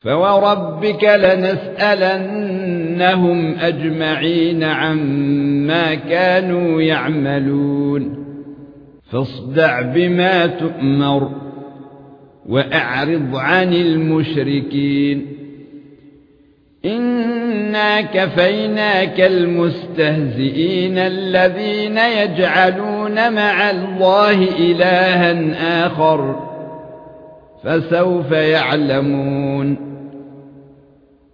فوربك لنسالنهم اجمعين عما كانوا يعملون فاصدع بما تؤمر واعرض عن المشركين إنا كفيناك المستهزئين الذين يجعلون مع الله إلها آخر فسوف يعلمون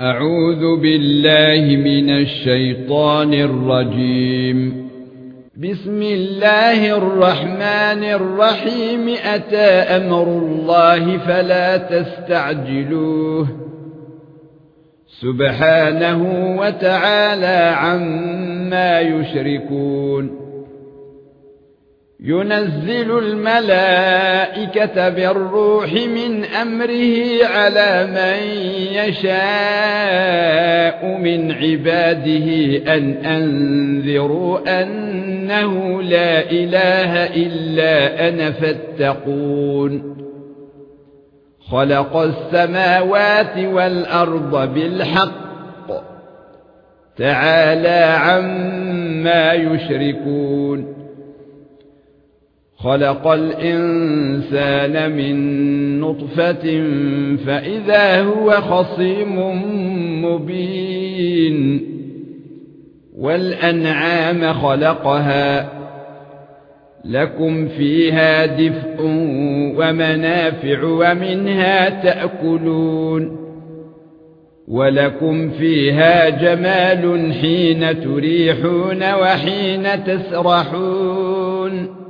أعوذ بالله من الشيطان الرجيم. بسم الله الرحمن الرحيم. أتى أمر الله فلا تستعجلوه. سبحانه وتعالى عما يشركون. ينزل الملائكة بالروح من أمره على من يشاء من عباده أن أنذروا أنه لا إله إلا أنا فاتقون. خلق السماوات والأرض بالحق. تعالى عما يشركون. خلق الإنسان من نطفة فإذا هو خصيم مبين والأنعام خلقها لكم فيها دفء ومنافع ومنها تأكلون ولكم فيها جمال حين تريحون وحين تسرحون